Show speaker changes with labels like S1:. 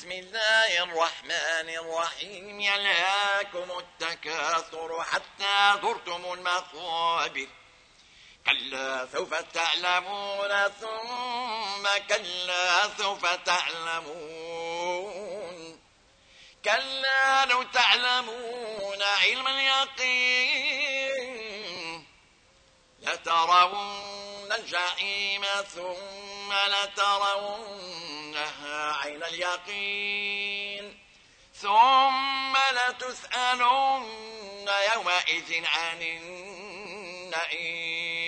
S1: بسم الله الرحمن الرحيم. يلهاكم التكاثر حتى زرتم المقابر كلا سوف تعلمون ثم كلا سوف تعلمون. كلا لو تعلمون علم اليقين. لترون الجحيم ثم لترونها عين اليقين. ثم لتسألن يومئذ عن النعيم.